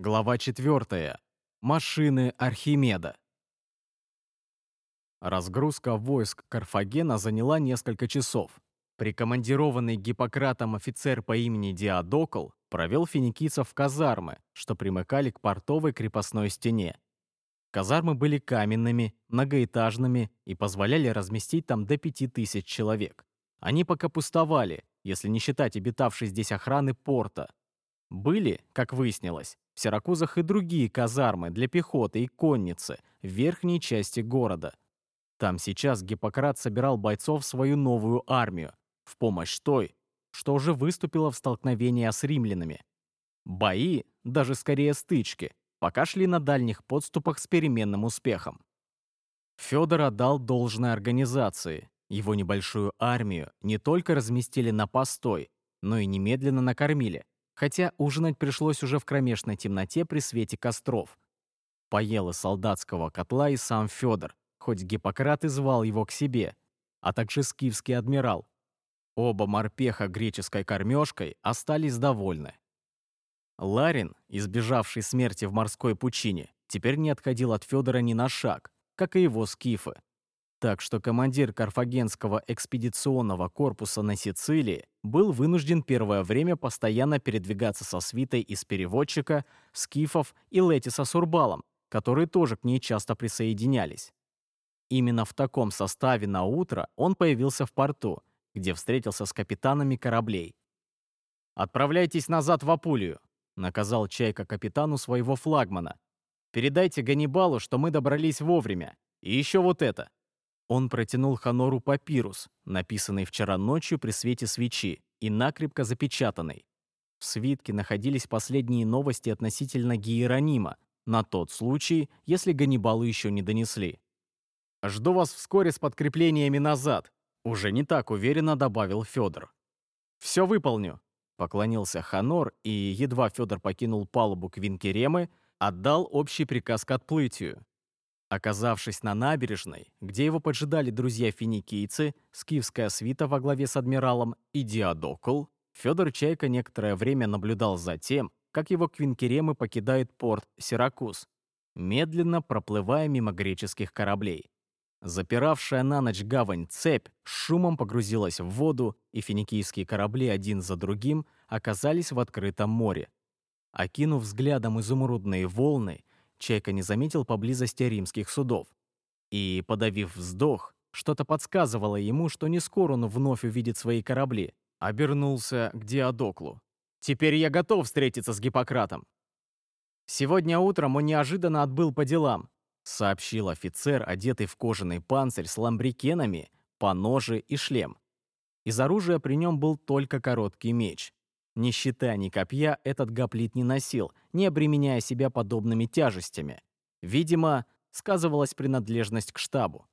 Глава 4. Машины Архимеда. Разгрузка войск Карфагена заняла несколько часов. Прикомандированный Гиппократом офицер по имени Диадокл провел финикийцев в казармы, что примыкали к портовой крепостной стене. Казармы были каменными, многоэтажными и позволяли разместить там до пяти тысяч человек. Они пока пустовали, если не считать обитавшей здесь охраны порта. Были, как выяснилось, в Сиракузах и другие казармы для пехоты и конницы в верхней части города. Там сейчас Гиппократ собирал бойцов в свою новую армию, в помощь той, что уже выступила в столкновении с римлянами. Бои, даже скорее стычки, пока шли на дальних подступах с переменным успехом. Федор отдал должное организации. Его небольшую армию не только разместили на постой, но и немедленно накормили, хотя ужинать пришлось уже в кромешной темноте при свете костров. Поел из солдатского котла и сам Федор, хоть Гиппократ и звал его к себе, а также скифский адмирал. Оба морпеха греческой кормежкой остались довольны. Ларин, избежавший смерти в морской пучине, теперь не отходил от Федора ни на шаг, как и его скифы. Так что командир Карфагенского экспедиционного корпуса на Сицилии был вынужден первое время постоянно передвигаться со свитой из переводчика, скифов и Летиса с Урбалом, которые тоже к ней часто присоединялись. Именно в таком составе на утро он появился в порту, где встретился с капитанами кораблей. «Отправляйтесь назад в Апулию», — наказал Чайка капитану своего флагмана. «Передайте Ганнибалу, что мы добрались вовремя. И еще вот это». Он протянул Ханору папирус, написанный вчера ночью при свете свечи и накрепко запечатанный. В свитке находились последние новости относительно Гиеронима, на тот случай, если Ганнибалу еще не донесли. «Жду вас вскоре с подкреплениями назад», — уже не так уверенно добавил Федор. «Все выполню», — поклонился Ханор, и едва Федор покинул палубу Квинкеремы, отдал общий приказ к отплытию. Оказавшись на набережной, где его поджидали друзья-финикийцы, скифская свита во главе с адмиралом и Диадокл, Федор Чайка некоторое время наблюдал за тем, как его квинкеремы покидают порт Сиракуз, медленно проплывая мимо греческих кораблей. Запиравшая на ночь гавань цепь шумом погрузилась в воду, и финикийские корабли один за другим оказались в открытом море. Окинув взглядом изумрудные волны, Чайка не заметил поблизости римских судов. И, подавив вздох, что-то подсказывало ему, что не скоро он вновь увидит свои корабли. Обернулся к Диадоклу. «Теперь я готов встретиться с Гиппократом». «Сегодня утром он неожиданно отбыл по делам», сообщил офицер, одетый в кожаный панцирь с ламбрикенами, поножи и шлем. Из оружия при нем был только короткий меч. Ни щита, ни копья этот гоплит не носил, не обременяя себя подобными тяжестями. Видимо, сказывалась принадлежность к штабу.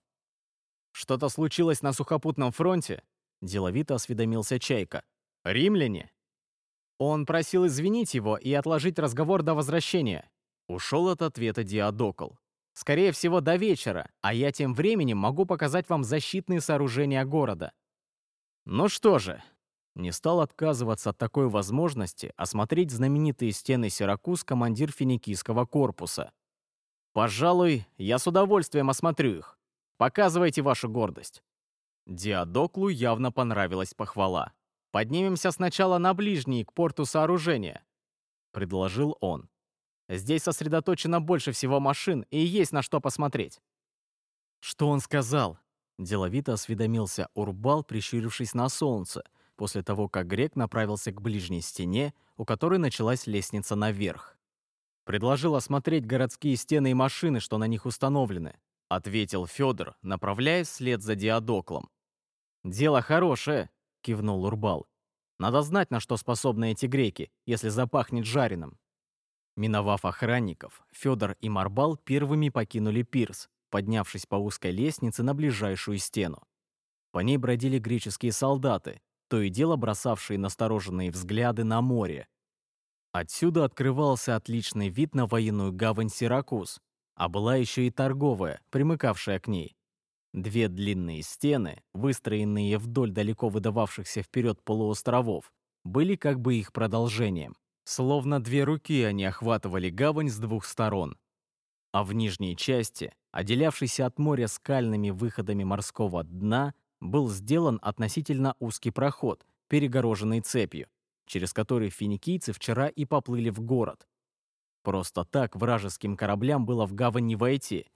«Что-то случилось на сухопутном фронте?» – деловито осведомился Чайка. «Римляне?» Он просил извинить его и отложить разговор до возвращения. Ушел от ответа Диадокл. «Скорее всего, до вечера, а я тем временем могу показать вам защитные сооружения города». «Ну что же», не стал отказываться от такой возможности осмотреть знаменитые стены Сиракуз командир финикийского корпуса. «Пожалуй, я с удовольствием осмотрю их. Показывайте вашу гордость». Диадоклу явно понравилась похвала. «Поднимемся сначала на ближние к порту сооружения», — предложил он. «Здесь сосредоточено больше всего машин и есть на что посмотреть». «Что он сказал?» — деловито осведомился Урбал, прищурившись на солнце — после того, как грек направился к ближней стене, у которой началась лестница наверх. «Предложил осмотреть городские стены и машины, что на них установлены», ответил Федор, направляясь вслед за Диадоклом. «Дело хорошее», — кивнул Урбал. «Надо знать, на что способны эти греки, если запахнет жареным». Миновав охранников, Федор и Марбал первыми покинули пирс, поднявшись по узкой лестнице на ближайшую стену. По ней бродили греческие солдаты, то и дело бросавшие настороженные взгляды на море. Отсюда открывался отличный вид на военную гавань Сиракуз, а была еще и торговая, примыкавшая к ней. Две длинные стены, выстроенные вдоль далеко выдававшихся вперед полуостровов, были как бы их продолжением. Словно две руки они охватывали гавань с двух сторон. А в нижней части, отделявшейся от моря скальными выходами морского дна, был сделан относительно узкий проход, перегороженный цепью, через который финикийцы вчера и поплыли в город. Просто так вражеским кораблям было в гавань не войти.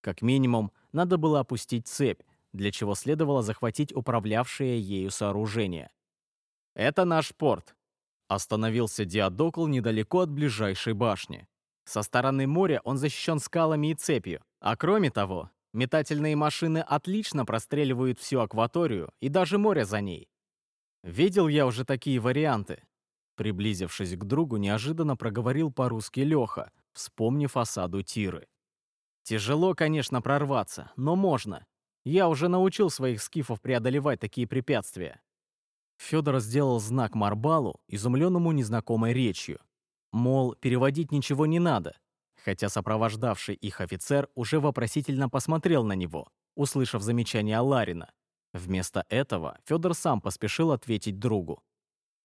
Как минимум, надо было опустить цепь, для чего следовало захватить управлявшее ею сооружение. «Это наш порт», — остановился Диадокл недалеко от ближайшей башни. Со стороны моря он защищен скалами и цепью, а кроме того, метательные машины отлично простреливают всю акваторию и даже море за ней. Видел я уже такие варианты. Приблизившись к другу, неожиданно проговорил по-русски Леха, вспомнив осаду Тиры. Тяжело, конечно, прорваться, но можно. Я уже научил своих скифов преодолевать такие препятствия. Федор сделал знак Марбалу, изумленному незнакомой речью. Мол, переводить ничего не надо, хотя сопровождавший их офицер уже вопросительно посмотрел на него, услышав замечание Ларина. Вместо этого Федор сам поспешил ответить другу.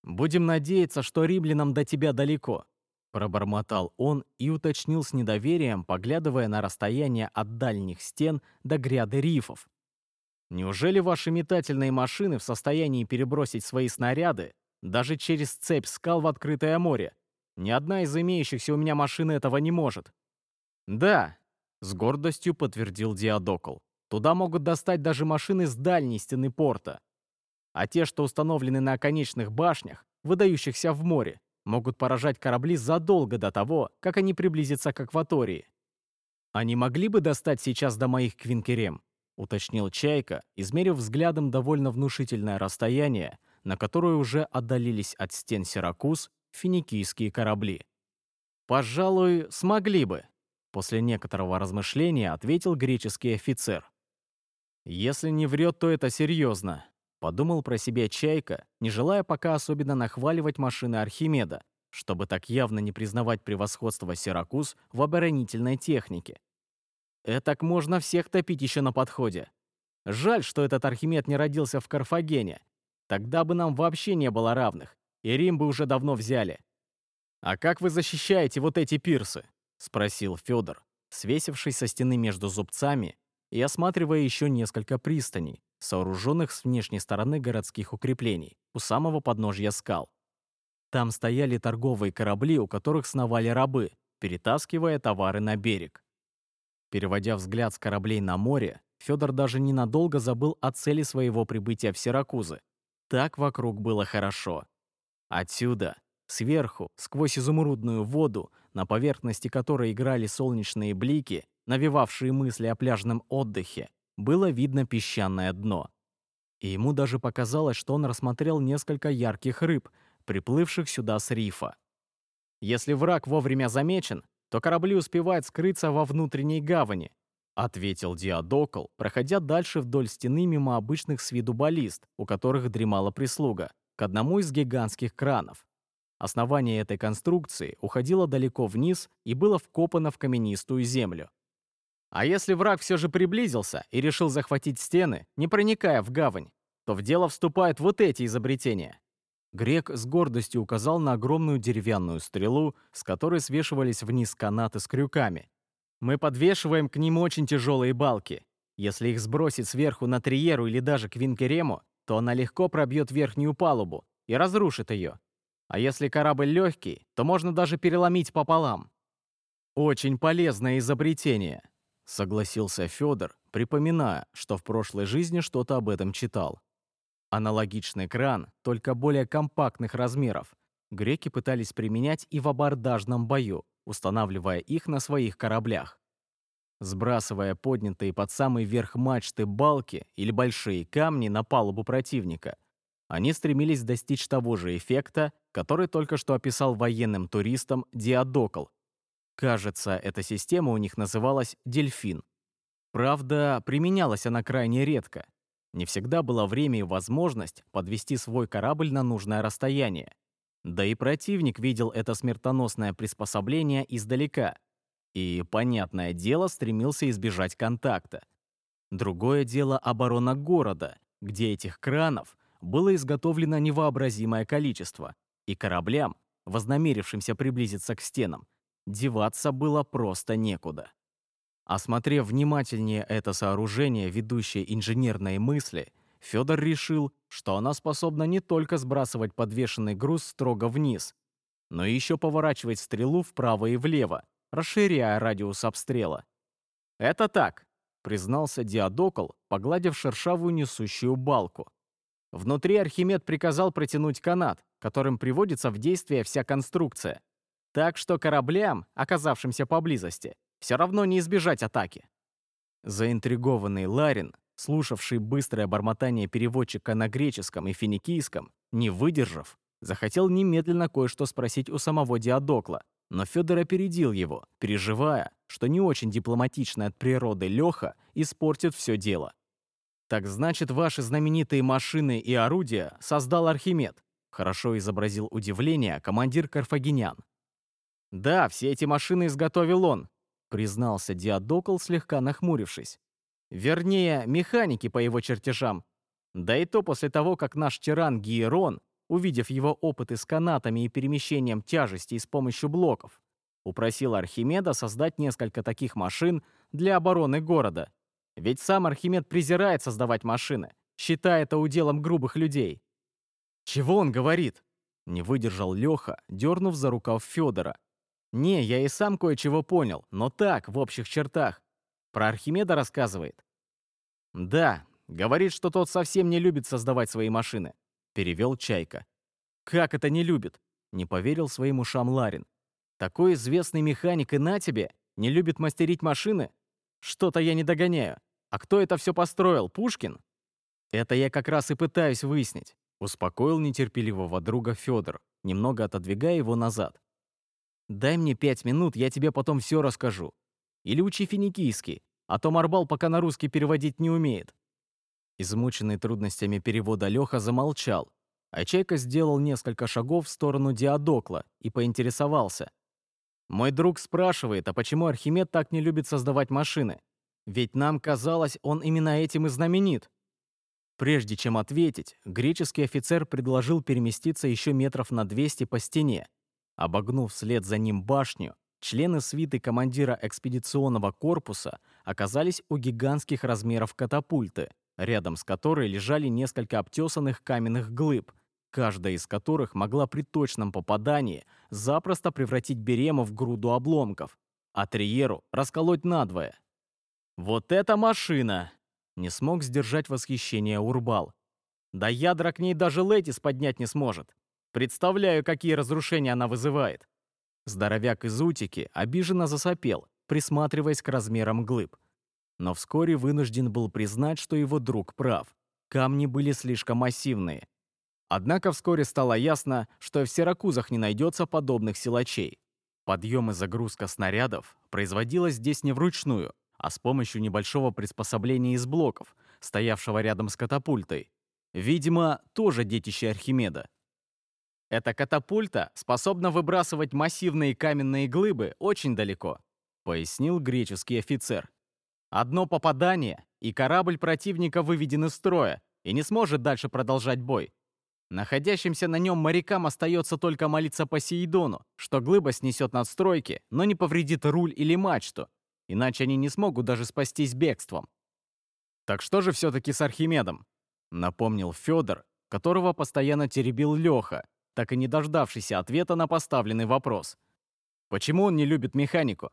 «Будем надеяться, что римлянам до тебя далеко», пробормотал он и уточнил с недоверием, поглядывая на расстояние от дальних стен до гряды рифов. «Неужели ваши метательные машины в состоянии перебросить свои снаряды даже через цепь скал в открытое море? Ни одна из имеющихся у меня машин этого не может». «Да», — с гордостью подтвердил Диадокл. Туда могут достать даже машины с дальней стены порта. А те, что установлены на оконечных башнях, выдающихся в море, могут поражать корабли задолго до того, как они приблизятся к акватории. «Они могли бы достать сейчас до моих квинкерем?» — уточнил Чайка, измерив взглядом довольно внушительное расстояние, на которое уже отдалились от стен Сиракуз финикийские корабли. «Пожалуй, смогли бы», — после некоторого размышления ответил греческий офицер. «Если не врет, то это серьезно», — подумал про себя Чайка, не желая пока особенно нахваливать машины Архимеда, чтобы так явно не признавать превосходство Сиракуз в оборонительной технике. Этак можно всех топить еще на подходе. Жаль, что этот Архимед не родился в Карфагене. Тогда бы нам вообще не было равных, и Рим бы уже давно взяли. «А как вы защищаете вот эти пирсы?» — спросил Федор, свесившись со стены между зубцами и осматривая еще несколько пристаней, сооруженных с внешней стороны городских укреплений, у самого подножья скал. Там стояли торговые корабли, у которых сновали рабы, перетаскивая товары на берег. Переводя взгляд с кораблей на море, Федор даже ненадолго забыл о цели своего прибытия в Сиракузы. Так вокруг было хорошо. Отсюда, сверху, сквозь изумрудную воду, на поверхности которой играли солнечные блики, навевавшие мысли о пляжном отдыхе, было видно песчаное дно. И ему даже показалось, что он рассмотрел несколько ярких рыб, приплывших сюда с рифа. Если враг вовремя замечен, то корабли успевают скрыться во внутренней гавани, ответил Диадокл, проходя дальше вдоль стены мимо обычных с виду баллист, у которых дремала прислуга, к одному из гигантских кранов. Основание этой конструкции уходило далеко вниз и было вкопано в каменистую землю. А если враг все же приблизился и решил захватить стены, не проникая в гавань, то в дело вступают вот эти изобретения. Грек с гордостью указал на огромную деревянную стрелу, с которой свешивались вниз канаты с крюками. Мы подвешиваем к ним очень тяжелые балки. Если их сбросить сверху на триеру или даже к винкерему, то она легко пробьет верхнюю палубу и разрушит ее. А если корабль легкий, то можно даже переломить пополам. Очень полезное изобретение. Согласился Федор, припоминая, что в прошлой жизни что-то об этом читал. Аналогичный кран, только более компактных размеров, греки пытались применять и в абордажном бою, устанавливая их на своих кораблях. Сбрасывая поднятые под самый верх мачты балки или большие камни на палубу противника, они стремились достичь того же эффекта, который только что описал военным туристам Диадокл Кажется, эта система у них называлась «Дельфин». Правда, применялась она крайне редко. Не всегда было время и возможность подвести свой корабль на нужное расстояние. Да и противник видел это смертоносное приспособление издалека. И, понятное дело, стремился избежать контакта. Другое дело оборона города, где этих кранов было изготовлено невообразимое количество, и кораблям вознамерившимся приблизиться к стенам, деваться было просто некуда. Осмотрев внимательнее это сооружение, ведущее инженерные мысли, Федор решил, что она способна не только сбрасывать подвешенный груз строго вниз, но еще поворачивать стрелу вправо и влево, расширяя радиус обстрела. «Это так», — признался Диадокл, погладив шершавую несущую балку. Внутри Архимед приказал протянуть канат, которым приводится в действие вся конструкция. Так что кораблям, оказавшимся поблизости, все равно не избежать атаки. Заинтригованный Ларин, слушавший быстрое бормотание переводчика на греческом и финикийском, не выдержав, захотел немедленно кое-что спросить у самого Диадокла, но Федор опередил его, переживая, что не очень дипломатичный от природы Леха испортит все дело. «Так значит, ваши знаменитые машины и орудия создал Архимед», хорошо изобразил удивление командир Карфагенян. «Да, все эти машины изготовил он», признался Диадокл, слегка нахмурившись. Вернее, механики по его чертежам. Да и то после того, как наш тиран Гиерон, увидев его опыты с канатами и перемещением тяжестей с помощью блоков, упросил Архимеда создать несколько таких машин для обороны города. Ведь сам Архимед презирает создавать машины, считая это уделом грубых людей. «Чего он говорит?» — не выдержал Леха, дернув за рукав Федора. «Не, я и сам кое-чего понял, но так, в общих чертах. Про Архимеда рассказывает?» «Да, говорит, что тот совсем не любит создавать свои машины», — перевел Чайка. «Как это не любит?» — не поверил своим ушам Ларин. «Такой известный механик и на тебе не любит мастерить машины? Что-то я не догоняю. А кто это все построил, Пушкин?» «Это я как раз и пытаюсь выяснить», — успокоил нетерпеливого друга Федор, немного отодвигая его назад. «Дай мне пять минут, я тебе потом все расскажу. Или учи финикийский, а то Марбал пока на русский переводить не умеет». Измученный трудностями перевода Леха замолчал, а Чайка сделал несколько шагов в сторону Диадокла и поинтересовался. «Мой друг спрашивает, а почему Архимед так не любит создавать машины? Ведь нам казалось, он именно этим и знаменит». Прежде чем ответить, греческий офицер предложил переместиться еще метров на 200 по стене. Обогнув вслед за ним башню, Члены свиты командира экспедиционного корпуса оказались у гигантских размеров катапульты, рядом с которой лежали несколько обтесанных каменных глыб, каждая из которых могла при точном попадании запросто превратить Берема в груду обломков, а Триеру расколоть надвое. «Вот эта машина!» — не смог сдержать восхищение Урбал. «Да ядра к ней даже Летис поднять не сможет. Представляю, какие разрушения она вызывает. Здоровяк из Утики обиженно засопел, присматриваясь к размерам глыб. Но вскоре вынужден был признать, что его друг прав. Камни были слишком массивные. Однако вскоре стало ясно, что в Сиракузах не найдется подобных силачей. Подъем и загрузка снарядов производилась здесь не вручную, а с помощью небольшого приспособления из блоков, стоявшего рядом с катапультой. Видимо, тоже детище Архимеда. Эта катапульта способна выбрасывать массивные каменные глыбы очень далеко, пояснил греческий офицер. Одно попадание, и корабль противника выведен из строя и не сможет дальше продолжать бой. Находящимся на нем морякам остается только молиться Посейдону, что глыба снесет надстройки, но не повредит руль или мачту, иначе они не смогут даже спастись бегством. Так что же все-таки с Архимедом? Напомнил Федор, которого постоянно теребил Леха, так и не дождавшийся ответа на поставленный вопрос. Почему он не любит механику?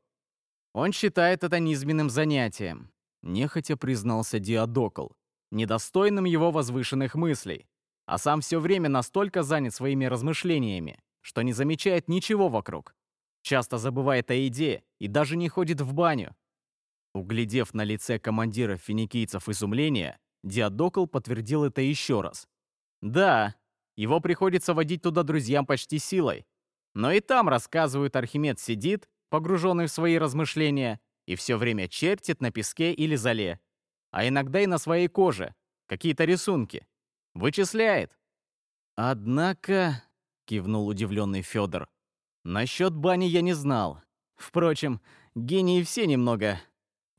Он считает это низменным занятием. Нехотя признался Диадокл, недостойным его возвышенных мыслей. А сам все время настолько занят своими размышлениями, что не замечает ничего вокруг. Часто забывает о идее и даже не ходит в баню. Углядев на лице командира финикийцев изумление, Диадокл подтвердил это еще раз. «Да, его приходится водить туда друзьям почти силой. Но и там, рассказывают, Архимед сидит, погруженный в свои размышления, и все время чертит на песке или зале. А иногда и на своей коже. Какие-то рисунки. Вычисляет. Однако, кивнул удивленный Федор, насчет бани я не знал. Впрочем, гении все немного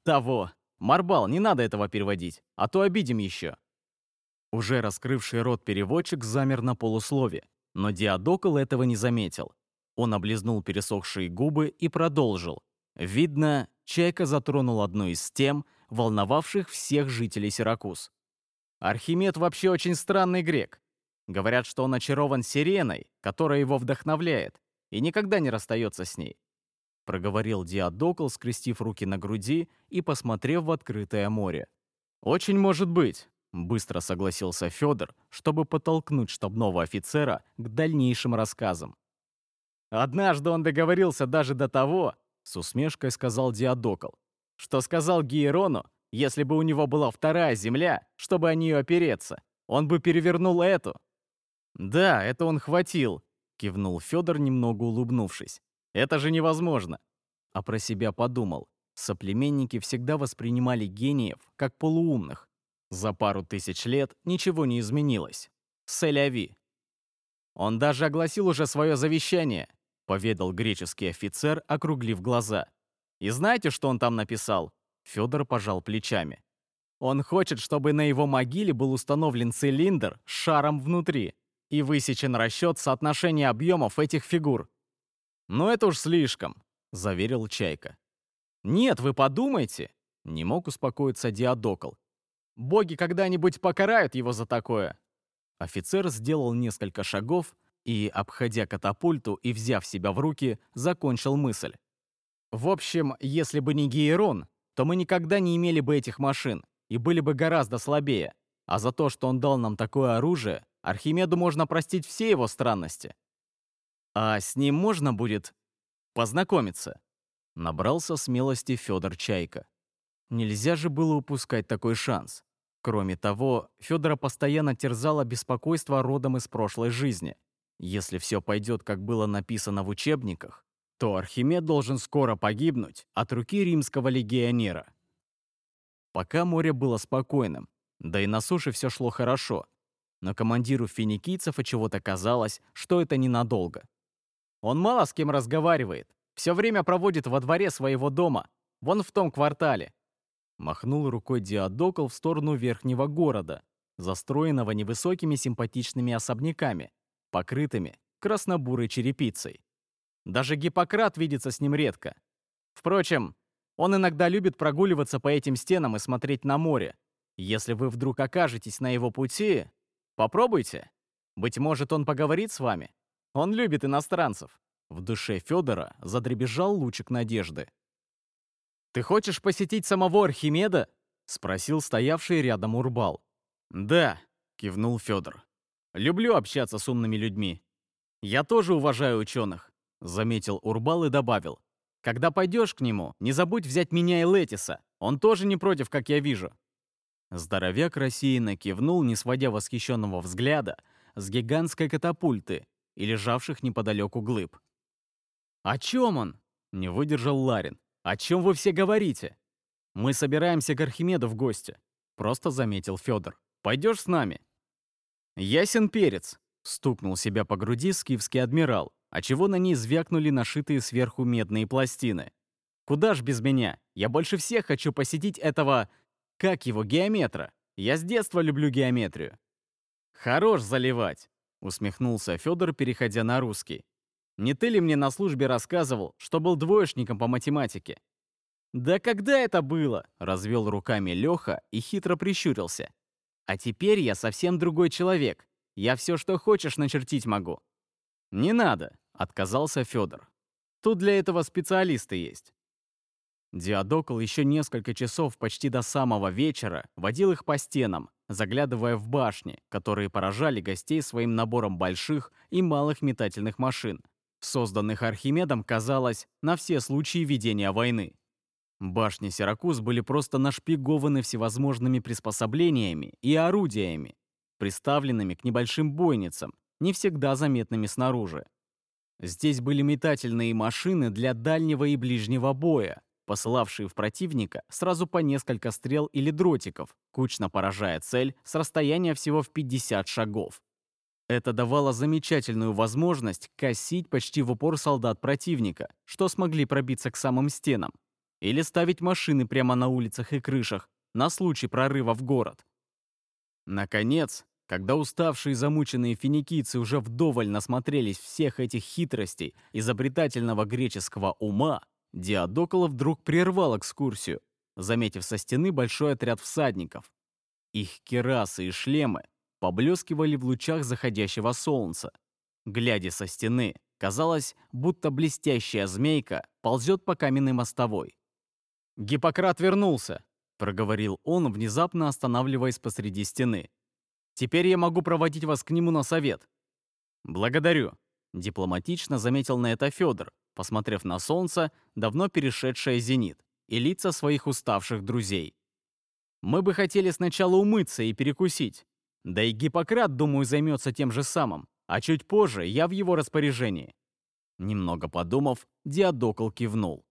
того. Марбал, не надо этого переводить, а то обидим еще. Уже раскрывший рот переводчик замер на полуслове, но Диадокл этого не заметил. Он облизнул пересохшие губы и продолжил. Видно, чайка затронул одну из тем, волновавших всех жителей Сиракуз. Архимед вообще очень странный грек. Говорят, что он очарован сиреной, которая его вдохновляет, и никогда не расстается с ней. Проговорил Диадокл, скрестив руки на груди и посмотрев в открытое море. «Очень может быть», — быстро согласился Федор, чтобы подтолкнуть штабного офицера к дальнейшим рассказам. «Однажды он договорился даже до того, — с усмешкой сказал Диадокл, — что сказал Гиерону, если бы у него была вторая земля, чтобы о нее опереться, он бы перевернул эту. «Да, это он хватил», — кивнул Федор, немного улыбнувшись. «Это же невозможно». А про себя подумал. Соплеменники всегда воспринимали гениев как полуумных. За пару тысяч лет ничего не изменилось. Селяви. Он даже огласил уже свое завещание, поведал греческий офицер, округлив глаза. И знаете, что он там написал? Федор пожал плечами. Он хочет, чтобы на его могиле был установлен цилиндр с шаром внутри и высечен расчет соотношения объемов этих фигур. «Ну это уж слишком», — заверил Чайка. «Нет, вы подумайте», — не мог успокоиться Диадокл. «Боги когда-нибудь покарают его за такое». Офицер сделал несколько шагов и, обходя катапульту и взяв себя в руки, закончил мысль. «В общем, если бы не Гиерон, то мы никогда не имели бы этих машин и были бы гораздо слабее. А за то, что он дал нам такое оружие, Архимеду можно простить все его странности. А с ним можно будет познакомиться. Набрался смелости Федор Чайка. Нельзя же было упускать такой шанс. Кроме того, Федора постоянно терзало беспокойство родом из прошлой жизни. Если все пойдет, как было написано в учебниках, то Архимед должен скоро погибнуть от руки римского легионера. Пока море было спокойным, да и на суше все шло хорошо, но командиру финикийцев от чего-то казалось, что это ненадолго. Он мало с кем разговаривает, все время проводит во дворе своего дома, вон в том квартале. Махнул рукой Диадокл в сторону верхнего города, застроенного невысокими симпатичными особняками, покрытыми краснобурой черепицей. Даже Гиппократ видится с ним редко. Впрочем, он иногда любит прогуливаться по этим стенам и смотреть на море. Если вы вдруг окажетесь на его пути, попробуйте. Быть может, он поговорит с вами. Он любит иностранцев. В душе Федора задребезжал лучик надежды. «Ты хочешь посетить самого Архимеда?» — спросил стоявший рядом Урбал. «Да», — кивнул Федор. «Люблю общаться с умными людьми. Я тоже уважаю ученых. Заметил Урбал и добавил. «Когда пойдешь к нему, не забудь взять меня и Летиса. Он тоже не против, как я вижу». Здоровяк рассеянно кивнул, не сводя восхищенного взгляда с гигантской катапульты и лежавших неподалеку глыб. «О чем он?» — не выдержал Ларин. «О чем вы все говорите?» «Мы собираемся к Архимеду в гости», — просто заметил Федор. «Пойдешь с нами?» «Ясен перец», — стукнул себя по груди скифский адмирал а чего на ней звякнули нашитые сверху медные пластины. Куда ж без меня? Я больше всех хочу посетить этого... Как его, геометра? Я с детства люблю геометрию. Хорош заливать, усмехнулся Федор, переходя на русский. Не ты ли мне на службе рассказывал, что был двоечником по математике? Да когда это было? развел руками Леха и хитро прищурился. А теперь я совсем другой человек. Я все, что хочешь, начертить могу. «Не надо», — отказался Федор. «Тут для этого специалисты есть». Диадокл еще несколько часов почти до самого вечера водил их по стенам, заглядывая в башни, которые поражали гостей своим набором больших и малых метательных машин, созданных Архимедом, казалось, на все случаи ведения войны. Башни Сиракуз были просто нашпигованы всевозможными приспособлениями и орудиями, приставленными к небольшим бойницам, не всегда заметными снаружи. Здесь были метательные машины для дальнего и ближнего боя, посылавшие в противника сразу по несколько стрел или дротиков, кучно поражая цель с расстояния всего в 50 шагов. Это давало замечательную возможность косить почти в упор солдат противника, что смогли пробиться к самым стенам, или ставить машины прямо на улицах и крышах на случай прорыва в город. Наконец, Когда уставшие и замученные финикийцы уже вдоволь насмотрелись всех этих хитростей изобретательного греческого ума, Диадокола вдруг прервал экскурсию, заметив со стены большой отряд всадников. Их керасы и шлемы поблескивали в лучах заходящего солнца. Глядя со стены, казалось, будто блестящая змейка ползет по каменной мостовой. «Гиппократ вернулся», — проговорил он, внезапно останавливаясь посреди стены. Теперь я могу проводить вас к нему на совет». «Благодарю», — дипломатично заметил на это Федор, посмотрев на солнце, давно перешедшее зенит, и лица своих уставших друзей. «Мы бы хотели сначала умыться и перекусить. Да и Гиппократ, думаю, займется тем же самым, а чуть позже я в его распоряжении». Немного подумав, Диадокл кивнул.